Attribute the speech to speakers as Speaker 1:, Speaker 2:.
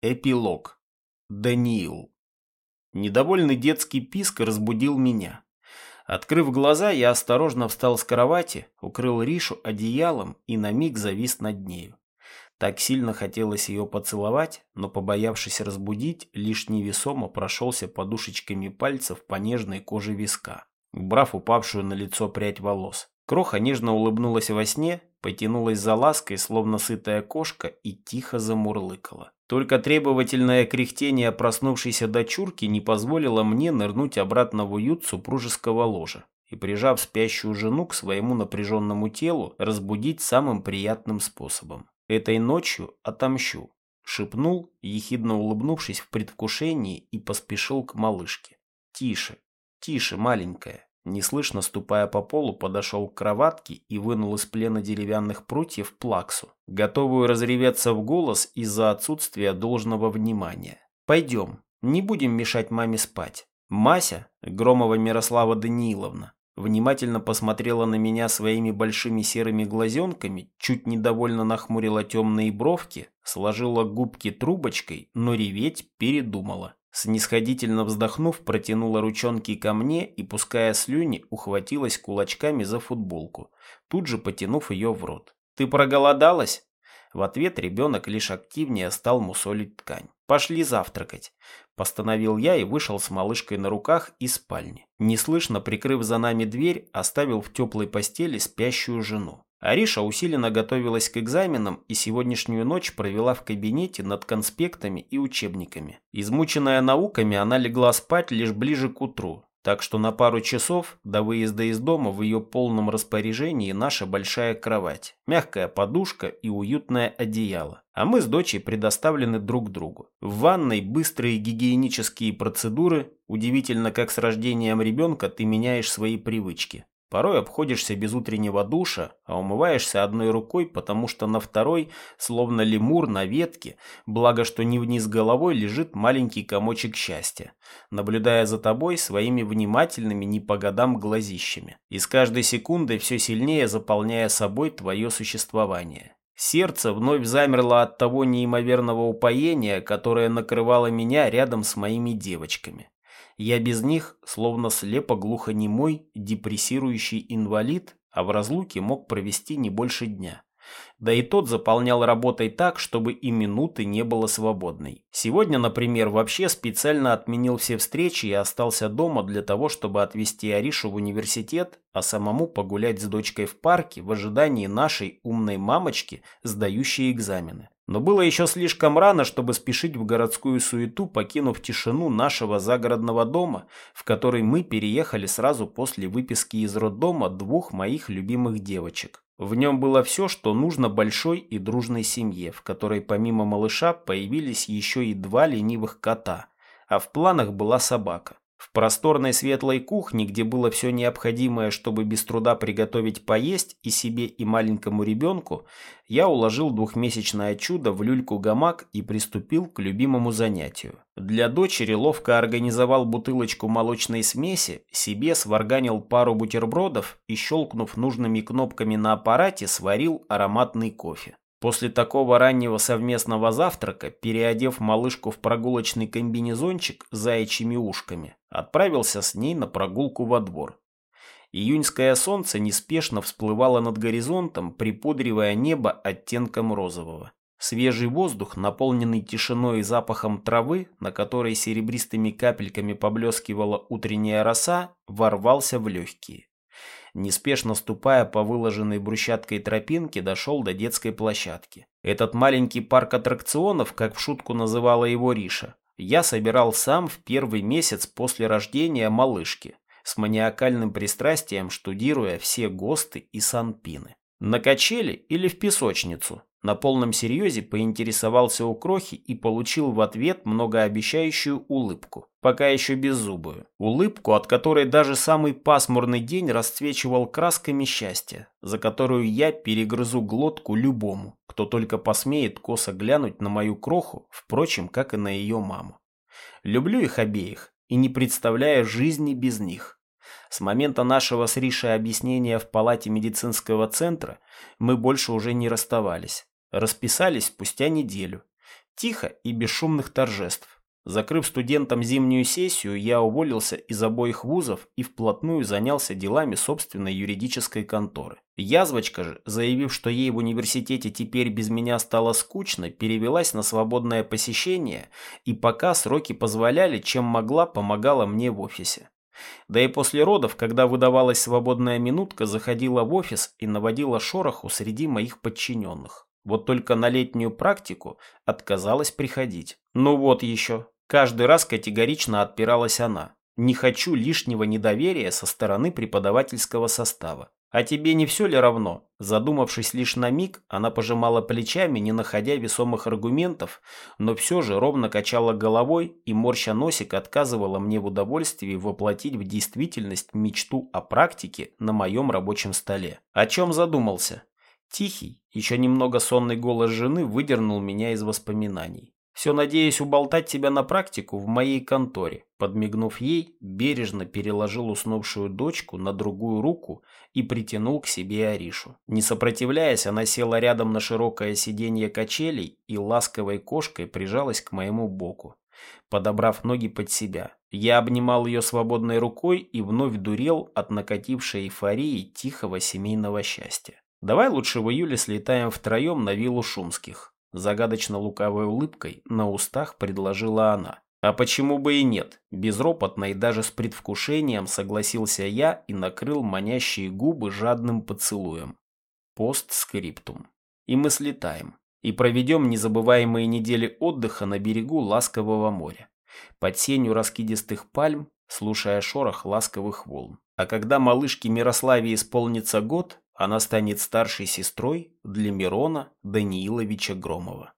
Speaker 1: Эпилог. Даниил. Недовольный детский писк разбудил меня. Открыв глаза, я осторожно встал с кровати, укрыл Ришу одеялом и на миг завис над нею. Так сильно хотелось ее поцеловать, но, побоявшись разбудить, лишь невесомо прошелся подушечками пальцев по нежной коже виска, убрав упавшую на лицо прядь волос. Кроха нежно улыбнулась во сне, потянулась за лаской, словно сытая кошка, и тихо замурлыкала. Только требовательное кряхтение проснувшейся дочурки не позволило мне нырнуть обратно в уют супружеского ложа и, прижав спящую жену к своему напряженному телу, разбудить самым приятным способом. «Этой ночью отомщу», — шепнул, ехидно улыбнувшись в предвкушении и поспешил к малышке. «Тише, тише, маленькая». Неслышно ступая по полу, подошел к кроватке и вынул из плена деревянных прутьев плаксу, готовую разреветься в голос из-за отсутствия должного внимания. «Пойдем, не будем мешать маме спать». Мася, Громова Мирослава Данииловна, внимательно посмотрела на меня своими большими серыми глазенками, чуть недовольно нахмурила темные бровки, сложила губки трубочкой, но реветь передумала. Снисходительно вздохнув, протянула ручонки ко мне и, пуская слюни, ухватилась кулачками за футболку, тут же потянув ее в рот. «Ты проголодалась?» В ответ ребенок лишь активнее стал мусолить ткань. «Пошли завтракать», – постановил я и вышел с малышкой на руках из спальни. Неслышно прикрыв за нами дверь, оставил в теплой постели спящую жену. Ариша усиленно готовилась к экзаменам и сегодняшнюю ночь провела в кабинете над конспектами и учебниками. Измученная науками, она легла спать лишь ближе к утру, так что на пару часов до выезда из дома в ее полном распоряжении наша большая кровать, мягкая подушка и уютное одеяло. А мы с дочей предоставлены друг другу. В ванной быстрые гигиенические процедуры. Удивительно, как с рождением ребенка ты меняешь свои привычки. Порой обходишься без утреннего душа, а умываешься одной рукой, потому что на второй, словно лемур на ветке, благо что не вниз головой лежит маленький комочек счастья, наблюдая за тобой своими внимательными не по годам глазищами, и с каждой секундой все сильнее заполняя собой твое существование. Сердце вновь замерло от того неимоверного упоения, которое накрывало меня рядом с моими девочками. Я без них, словно слепо-глухонемой, депрессирующий инвалид, а в разлуке мог провести не больше дня. Да и тот заполнял работой так, чтобы и минуты не было свободной. Сегодня, например, вообще специально отменил все встречи и остался дома для того, чтобы отвезти Аришу в университет, а самому погулять с дочкой в парке в ожидании нашей умной мамочки, сдающей экзамены. Но было еще слишком рано, чтобы спешить в городскую суету, покинув тишину нашего загородного дома, в который мы переехали сразу после выписки из роддома двух моих любимых девочек. В нем было все, что нужно большой и дружной семье, в которой помимо малыша появились еще и два ленивых кота, а в планах была собака. В просторной светлой кухне, где было все необходимое, чтобы без труда приготовить поесть и себе, и маленькому ребенку, я уложил двухмесячное чудо в люльку-гамак и приступил к любимому занятию. Для дочери ловко организовал бутылочку молочной смеси, себе сварганил пару бутербродов и, щелкнув нужными кнопками на аппарате, сварил ароматный кофе. После такого раннего совместного завтрака, переодев малышку в прогулочный комбинезончик с заячьими ушками, отправился с ней на прогулку во двор. Июньское солнце неспешно всплывало над горизонтом, припудривая небо оттенком розового. Свежий воздух, наполненный тишиной и запахом травы, на которой серебристыми капельками поблескивала утренняя роса, ворвался в легкие. Неспешно ступая по выложенной брусчаткой тропинке, дошел до детской площадки. Этот маленький парк аттракционов, как в шутку называла его Риша, я собирал сам в первый месяц после рождения малышки, с маниакальным пристрастием штудируя все ГОСТы и санпины. На качели или в песочницу? На полном серьезе поинтересовался у Крохи и получил в ответ многообещающую улыбку, пока еще беззубую. Улыбку, от которой даже самый пасмурный день расцвечивал красками счастья, за которую я перегрызу глотку любому, кто только посмеет косо глянуть на мою Кроху, впрочем, как и на ее маму. Люблю их обеих и не представляю жизни без них. С момента нашего с Ришей объяснения в палате медицинского центра мы больше уже не расставались. Расписались спустя неделю. Тихо и без шумных торжеств. Закрыв студентам зимнюю сессию, я уволился из обоих вузов и вплотную занялся делами собственной юридической конторы. Язвочка же, заявив, что ей в университете теперь без меня стало скучно, перевелась на свободное посещение и пока сроки позволяли, чем могла, помогала мне в офисе. Да и после родов, когда выдавалась свободная минутка, заходила в офис и наводила шороху среди моих подчиненных. Вот только на летнюю практику отказалась приходить. Ну вот еще, Каждый раз категорично отпиралась она. Не хочу лишнего недоверия со стороны преподавательского состава. А тебе не все ли равно? Задумавшись лишь на миг, она пожимала плечами, не находя весомых аргументов, но все же ровно качала головой и, морща носик, отказывала мне в удовольствии воплотить в действительность мечту о практике на моем рабочем столе. О чем задумался? Тихий, еще немного сонный голос жены выдернул меня из воспоминаний. Все надеюсь уболтать тебя на практику в моей конторе. Подмигнув ей, бережно переложил уснувшую дочку на другую руку и притянул к себе Аришу. Не сопротивляясь, она села рядом на широкое сиденье качелей и ласковой кошкой прижалась к моему боку, подобрав ноги под себя. Я обнимал ее свободной рукой и вновь дурел от накатившей эйфории тихого семейного счастья. Давай лучше в июле слетаем втроем на виллу Шумских. Загадочно лукавой улыбкой на устах предложила она. А почему бы и нет? Безропотно и даже с предвкушением согласился я и накрыл манящие губы жадным поцелуем. Постскриптум. И мы слетаем. И проведем незабываемые недели отдыха на берегу ласкового моря. Под сенью раскидистых пальм, слушая шорох ласковых волн. А когда малышке Мирославе исполнится год, она станет старшей сестрой для Мирона Данииловича Громова.